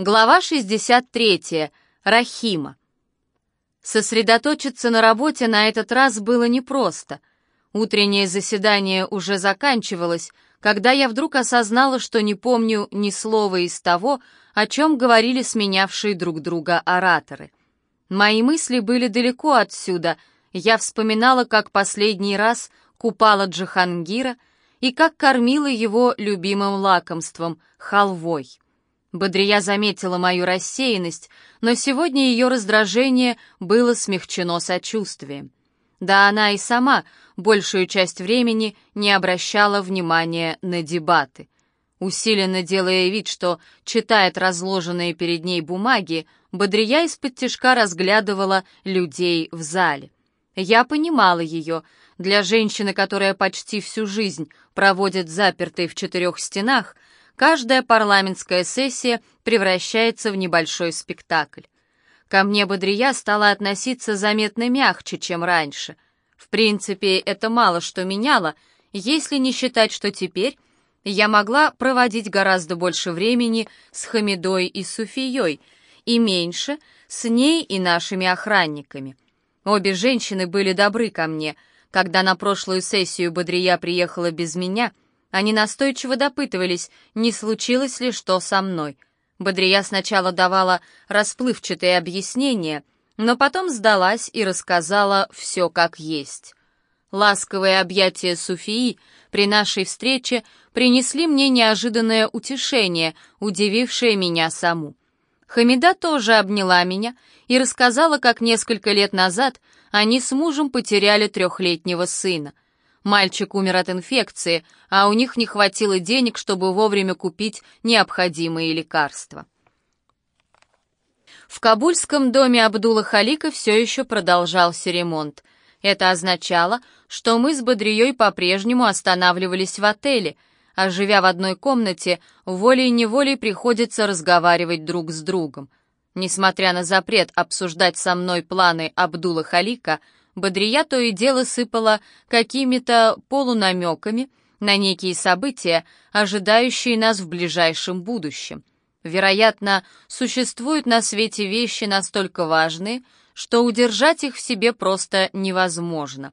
Глава 63. Рахима. Сосредоточиться на работе на этот раз было непросто. Утреннее заседание уже заканчивалось, когда я вдруг осознала, что не помню ни слова из того, о чем говорили сменявшие друг друга ораторы. Мои мысли были далеко отсюда. Я вспоминала, как последний раз купала Джахангира и как кормила его любимым лакомством — халвой. Бодрия заметила мою рассеянность, но сегодня ее раздражение было смягчено сочувствием. Да она и сама большую часть времени не обращала внимания на дебаты. Усиленно делая вид, что читает разложенные перед ней бумаги, Бодрия из-под тишка разглядывала людей в зале. Я понимала ее. Для женщины, которая почти всю жизнь проводит запертой в четырех стенах, Каждая парламентская сессия превращается в небольшой спектакль. Ко мне Бодрия стала относиться заметно мягче, чем раньше. В принципе, это мало что меняло, если не считать, что теперь я могла проводить гораздо больше времени с Хамидой и Суфией, и меньше с ней и нашими охранниками. Обе женщины были добры ко мне. Когда на прошлую сессию Бодрия приехала без меня — они настойчиво допытывались, не случилось ли что со мной. Бодрия сначала давала расплывчатые объяснения, но потом сдалась и рассказала все как есть. Ласковые объятия Суфии при нашей встрече принесли мне неожиданное утешение, удивившее меня саму. Хамида тоже обняла меня и рассказала, как несколько лет назад они с мужем потеряли трехлетнего сына — Мальчик умер от инфекции, а у них не хватило денег, чтобы вовремя купить необходимые лекарства. В кабульском доме Абдула Халика все еще продолжался ремонт. Это означало, что мы с Бодрией по-прежнему останавливались в отеле, а живя в одной комнате, волей-неволей приходится разговаривать друг с другом. Несмотря на запрет обсуждать со мной планы Абдула Халика, Бодрия то и дело сыпала какими-то полунамеками на некие события, ожидающие нас в ближайшем будущем. Вероятно, существуют на свете вещи настолько важные, что удержать их в себе просто невозможно.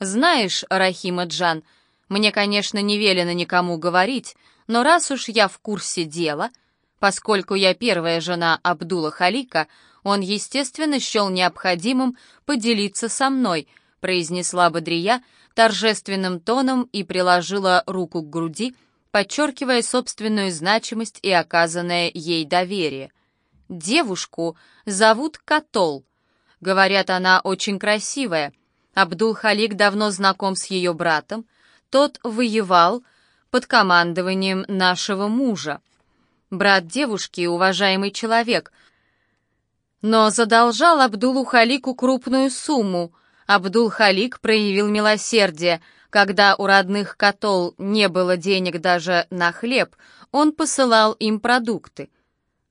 Знаешь, Рахима Джан, мне, конечно, не велено никому говорить, но раз уж я в курсе дела, поскольку я первая жена Абдула Халика, он, естественно, счел необходимым поделиться со мной, произнесла Бодрия торжественным тоном и приложила руку к груди, подчеркивая собственную значимость и оказанное ей доверие. Девушку зовут Катол. Говорят, она очень красивая. Абдул-Халик давно знаком с ее братом. Тот воевал под командованием нашего мужа. Брат девушки — уважаемый человек, но задолжал Абдулу Халику крупную сумму. Абдул-Халик проявил милосердие. Когда у родных котол не было денег даже на хлеб, он посылал им продукты.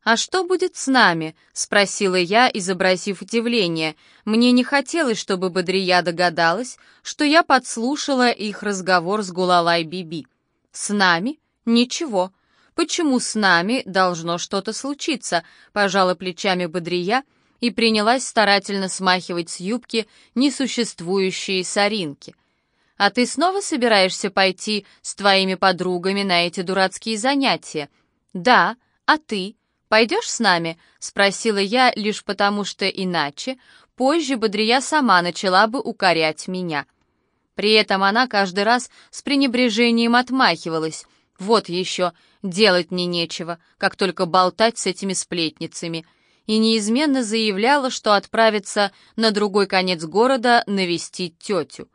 «А что будет с нами?» — спросила я, изобразив удивление. Мне не хотелось, чтобы Бодрия догадалась, что я подслушала их разговор с Гулалай-Биби. «С нами? Ничего. «Почему с нами должно что-то случиться?» — пожала плечами Бодрия и принялась старательно смахивать с юбки несуществующие соринки. «А ты снова собираешься пойти с твоими подругами на эти дурацкие занятия?» «Да, а ты? Пойдешь с нами?» — спросила я лишь потому, что иначе позже Бодрия сама начала бы укорять меня. При этом она каждый раз с пренебрежением отмахивалась. «Вот еще, Делать мне нечего, как только болтать с этими сплетницами. И неизменно заявляла, что отправится на другой конец города навестить тетю.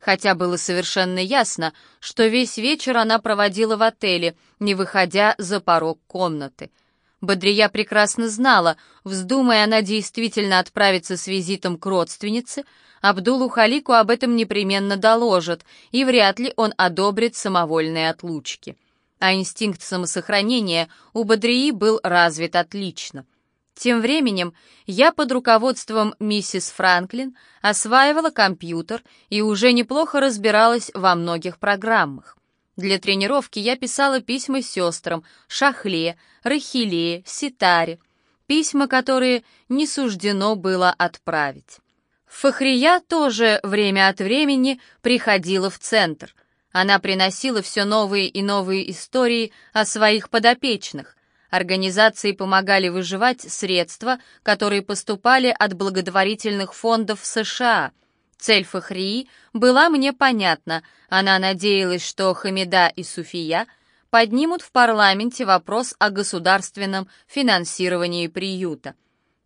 Хотя было совершенно ясно, что весь вечер она проводила в отеле, не выходя за порог комнаты. Бодрия прекрасно знала, вздумая она действительно отправиться с визитом к родственнице, Абдулу Халику об этом непременно доложат, и вряд ли он одобрит самовольные отлучки а инстинкт самосохранения у Бодрии был развит отлично. Тем временем я под руководством миссис Франклин осваивала компьютер и уже неплохо разбиралась во многих программах. Для тренировки я писала письма сестрам Шахле, Рахиле, Ситаре, письма, которые не суждено было отправить. Фахрия тоже время от времени приходила в центр. Она приносила все новые и новые истории о своих подопечных. Организации помогали выживать средства, которые поступали от благотворительных фондов США. Цель Фахрии была мне понятна. Она надеялась, что Хамида и Суфия поднимут в парламенте вопрос о государственном финансировании приюта.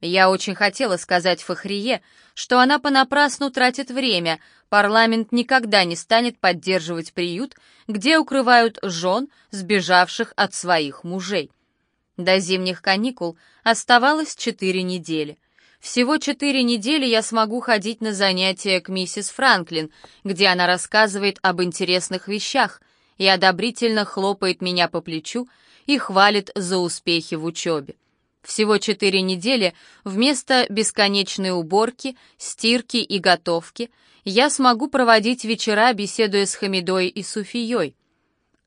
Я очень хотела сказать Фахрие, что она понапрасну тратит время, парламент никогда не станет поддерживать приют, где укрывают жен, сбежавших от своих мужей. До зимних каникул оставалось четыре недели. Всего четыре недели я смогу ходить на занятия к миссис Франклин, где она рассказывает об интересных вещах и одобрительно хлопает меня по плечу и хвалит за успехи в учебе. Всего четыре недели вместо бесконечной уборки, стирки и готовки я смогу проводить вечера, беседуя с Хамидой и Суфией.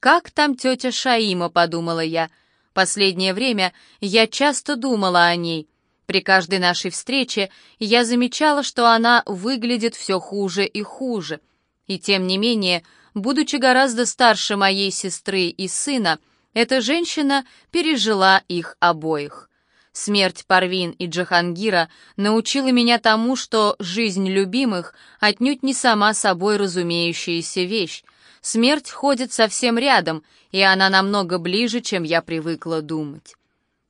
«Как там тетя Шаима?» — подумала я. Последнее время я часто думала о ней. При каждой нашей встрече я замечала, что она выглядит все хуже и хуже. И тем не менее, будучи гораздо старше моей сестры и сына, эта женщина пережила их обоих. Смерть Парвин и Джахангира научила меня тому, что жизнь любимых отнюдь не сама собой разумеющаяся вещь. Смерть ходит совсем рядом, и она намного ближе, чем я привыкла думать.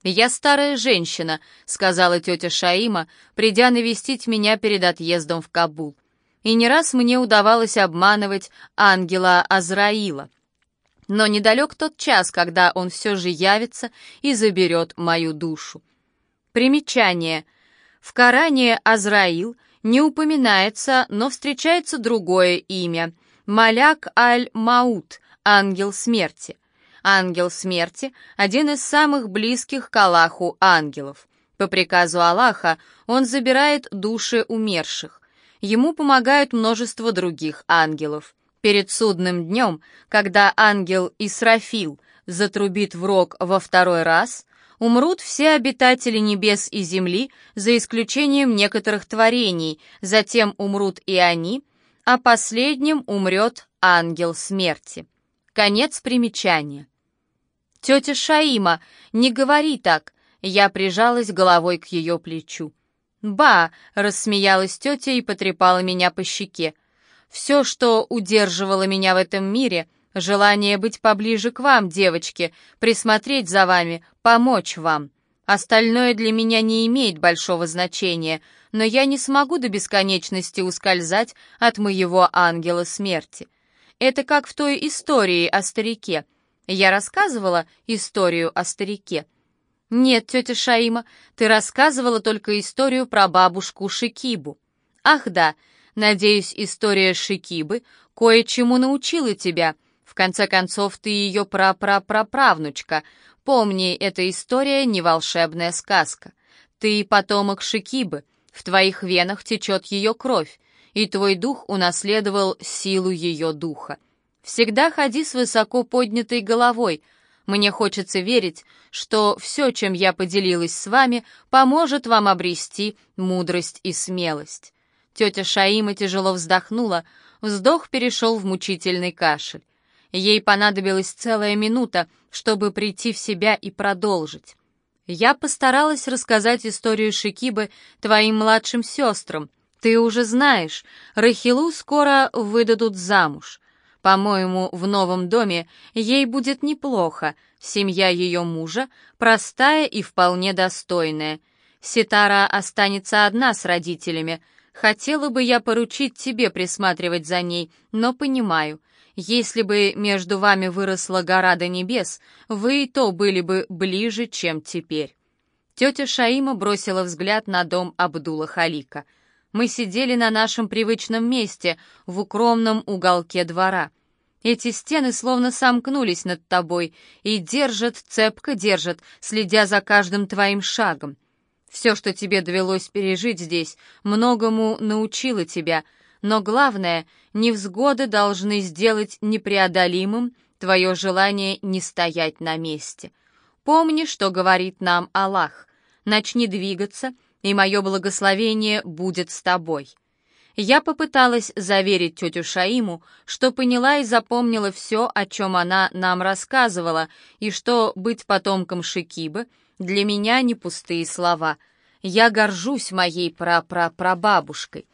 «Я старая женщина», — сказала тетя Шаима, придя навестить меня перед отъездом в Кабул. И не раз мне удавалось обманывать ангела Азраила. Но недалек тот час, когда он все же явится и заберет мою душу. Примечание. В Коране Азраил не упоминается, но встречается другое имя — Маляк Аль-Маут, ангел смерти. Ангел смерти — один из самых близких к Аллаху ангелов. По приказу Аллаха он забирает души умерших. Ему помогают множество других ангелов. Перед судным днем, когда ангел Исрафил затрубит в рог во второй раз, умрут все обитатели небес и земли, за исключением некоторых творений, затем умрут и они, а последним умрет ангел смерти. Конец примечания. «Тетя Шаима, не говори так!» Я прижалась головой к ее плечу. «Ба!» — рассмеялась тетя и потрепала меня по щеке. «Все, что удерживало меня в этом мире, желание быть поближе к вам, девочки, присмотреть за вами, помочь вам. Остальное для меня не имеет большого значения — но я не смогу до бесконечности ускользать от моего ангела смерти. Это как в той истории о старике. Я рассказывала историю о старике. Нет, тетя Шаима, ты рассказывала только историю про бабушку Шикибу. Ах да, надеюсь, история Шикибы кое-чему научила тебя. В конце концов, ты ее прапраправнучка. Помни, эта история не волшебная сказка. Ты потомок Шикибы, в твоих венах течет ее кровь, и твой дух унаследовал силу ее духа. Всегда ходи с высоко поднятой головой. Мне хочется верить, что все, чем я поделилась с вами, поможет вам обрести мудрость и смелость». Тетя Шаима тяжело вздохнула, вздох перешел в мучительный кашель. Ей понадобилась целая минута, чтобы прийти в себя и продолжить. Я постаралась рассказать историю Шикибы твоим младшим сестрам. Ты уже знаешь, Рахилу скоро выдадут замуж. По-моему, в новом доме ей будет неплохо. Семья ее мужа простая и вполне достойная. Ситара останется одна с родителями. Хотела бы я поручить тебе присматривать за ней, но понимаю, если бы между вами выросла гора до небес, вы и то были бы ближе, чем теперь». Тетя Шаима бросила взгляд на дом Абдула Халика. «Мы сидели на нашем привычном месте, в укромном уголке двора. Эти стены словно сомкнулись над тобой и держат, цепко держат, следя за каждым твоим шагом. Все, что тебе довелось пережить здесь, многому научило тебя — но главное, невзгоды должны сделать непреодолимым твое желание не стоять на месте. Помни, что говорит нам Аллах. Начни двигаться, и мое благословение будет с тобой. Я попыталась заверить тетю Шаиму, что поняла и запомнила все, о чем она нам рассказывала, и что быть потомком Шикибы для меня не пустые слова. Я горжусь моей прапрапрабабушкой.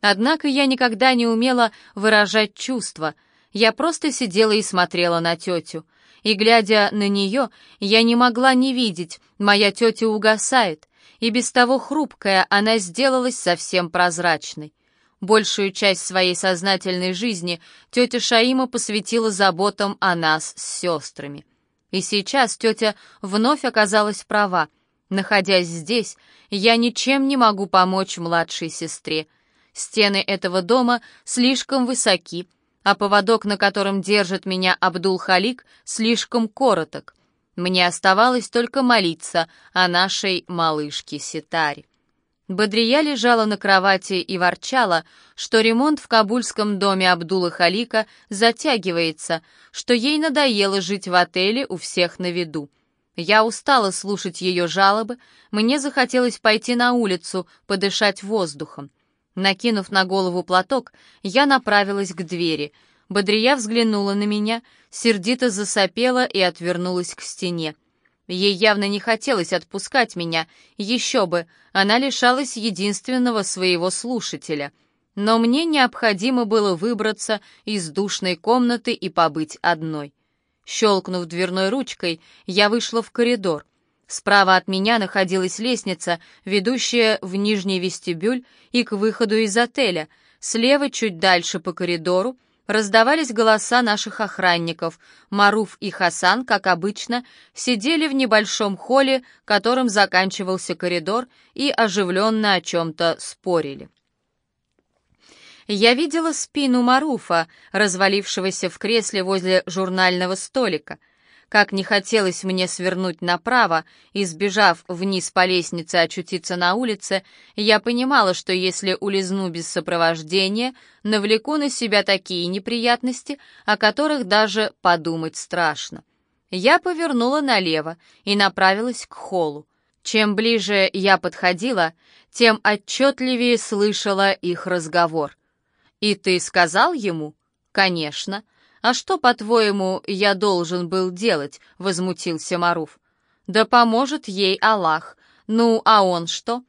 Однако я никогда не умела выражать чувства. Я просто сидела и смотрела на тетю. И, глядя на нее, я не могла не видеть, моя тетя угасает, и без того хрупкая она сделалась совсем прозрачной. Большую часть своей сознательной жизни тетя Шаима посвятила заботам о нас с сестрами. И сейчас тетя вновь оказалась права. Находясь здесь, я ничем не могу помочь младшей сестре. Стены этого дома слишком высоки, а поводок, на котором держит меня Абдул-Халик, слишком короток. Мне оставалось только молиться о нашей малышке Ситаре. Бодрия лежала на кровати и ворчала, что ремонт в кабульском доме Абдула Халика затягивается, что ей надоело жить в отеле у всех на виду. Я устала слушать ее жалобы, мне захотелось пойти на улицу, подышать воздухом. Накинув на голову платок, я направилась к двери. Бодрия взглянула на меня, сердито засопела и отвернулась к стене. Ей явно не хотелось отпускать меня, еще бы, она лишалась единственного своего слушателя. Но мне необходимо было выбраться из душной комнаты и побыть одной. Щелкнув дверной ручкой, я вышла в коридор. Справа от меня находилась лестница, ведущая в нижний вестибюль и к выходу из отеля. Слева, чуть дальше по коридору, раздавались голоса наших охранников. Маруф и Хасан, как обычно, сидели в небольшом холле, которым заканчивался коридор, и оживленно о чем-то спорили. Я видела спину Маруфа, развалившегося в кресле возле журнального столика. Как не хотелось мне свернуть направо и, сбежав вниз по лестнице, очутиться на улице, я понимала, что если улизну без сопровождения, навлеку на себя такие неприятности, о которых даже подумать страшно. Я повернула налево и направилась к холлу. Чем ближе я подходила, тем отчетливее слышала их разговор. «И ты сказал ему?» «Конечно». «А что, по-твоему, я должен был делать?» — возмутился Маруф. «Да поможет ей Аллах. Ну, а он что?»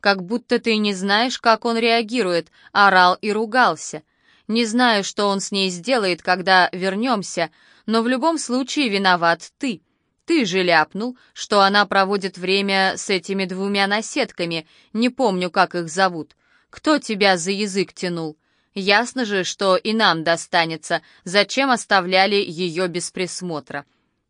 «Как будто ты не знаешь, как он реагирует», — орал и ругался. «Не знаю, что он с ней сделает, когда вернемся, но в любом случае виноват ты. Ты же ляпнул, что она проводит время с этими двумя наседками, не помню, как их зовут. Кто тебя за язык тянул? Ясно же, что и нам достанется, зачем оставляли ее без присмотра.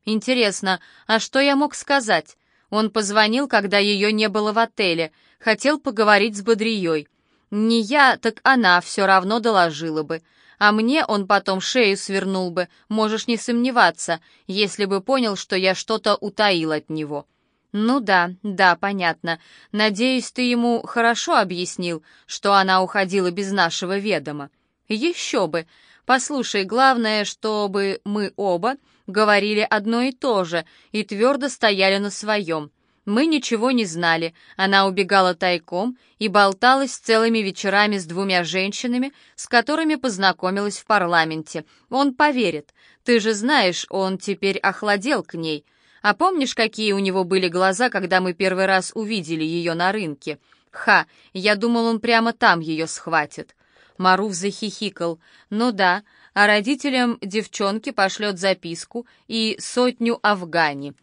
Интересно, а что я мог сказать? Он позвонил, когда ее не было в отеле, хотел поговорить с Бодрией. Не я, так она все равно доложила бы. А мне он потом шею свернул бы, можешь не сомневаться, если бы понял, что я что-то утаил от него. «Ну да, да, понятно. Надеюсь, ты ему хорошо объяснил, что она уходила без нашего ведома». «Еще бы. Послушай, главное, чтобы мы оба говорили одно и то же и твердо стояли на своем. Мы ничего не знали, она убегала тайком и болталась целыми вечерами с двумя женщинами, с которыми познакомилась в парламенте. Он поверит. Ты же знаешь, он теперь охладел к ней». А помнишь, какие у него были глаза, когда мы первый раз увидели ее на рынке? Ха, я думал, он прямо там ее схватит. Маруф захихикал. Ну да, а родителям девчонки пошлет записку и сотню афгани.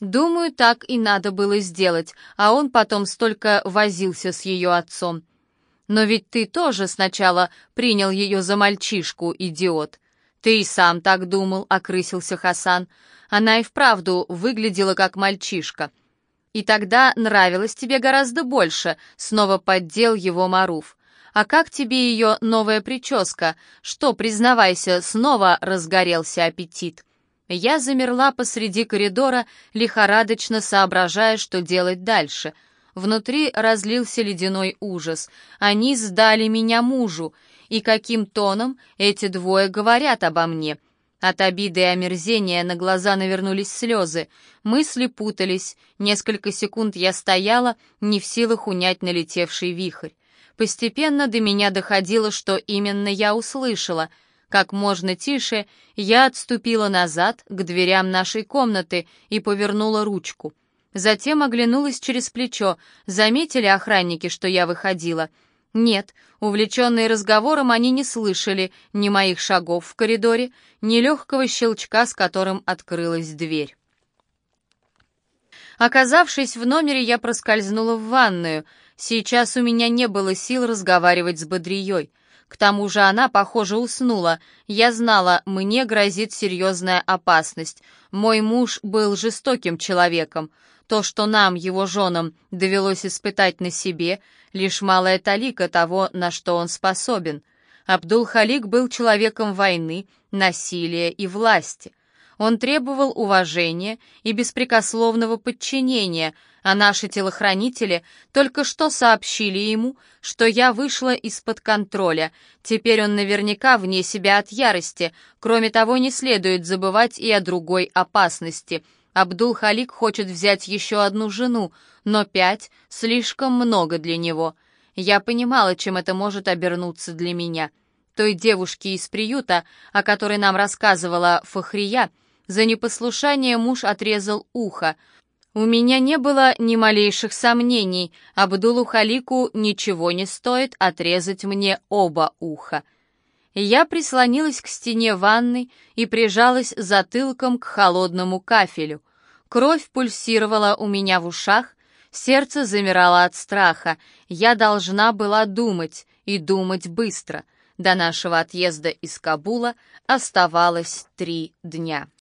Думаю, так и надо было сделать, а он потом столько возился с ее отцом. Но ведь ты тоже сначала принял ее за мальчишку, идиот. Ты и сам так думал, окрысился Хасан. Она и вправду выглядела как мальчишка. И тогда нравилось тебе гораздо больше, снова поддел его Маруф. А как тебе ее новая прическа? Что, признавайся, снова разгорелся аппетит? Я замерла посреди коридора, лихорадочно соображая, что делать дальше. Внутри разлился ледяной ужас. Они сдали меня мужу. И каким тоном эти двое говорят обо мне? От обиды и омерзения на глаза навернулись слезы, мысли путались, несколько секунд я стояла, не в силах унять налетевший вихрь. Постепенно до меня доходило, что именно я услышала. Как можно тише я отступила назад к дверям нашей комнаты и повернула ручку. Затем оглянулась через плечо. Заметили охранники, что я выходила — нет, увлеченные разговором, они не слышали ни моих шагов в коридоре, ни легкого щелчка, с которым открылась дверь. Оказавшись в номере, я проскользнула в ванную. Сейчас у меня не было сил разговаривать с Бодрией. К тому же она, похоже, уснула. Я знала, мне грозит серьезная опасность. Мой муж был жестоким человеком. То, что нам, его женам, довелось испытать на себе, лишь малая талика того, на что он способен. Абдул-Халик был человеком войны, насилия и власти. Он требовал уважения и беспрекословного подчинения, а наши телохранители только что сообщили ему, что я вышла из-под контроля. Теперь он наверняка вне себя от ярости. Кроме того, не следует забывать и о другой опасности — Абдул-Халик хочет взять еще одну жену, но пять — слишком много для него. Я понимала, чем это может обернуться для меня. Той девушке из приюта, о которой нам рассказывала Фахрия, за непослушание муж отрезал ухо. У меня не было ни малейших сомнений, Абдулу Халику ничего не стоит отрезать мне оба уха. Я прислонилась к стене ванны и прижалась затылком к холодному кафелю. Кровь пульсировала у меня в ушах, сердце замирало от страха. Я должна была думать, и думать быстро. До нашего отъезда из Кабула оставалось три дня.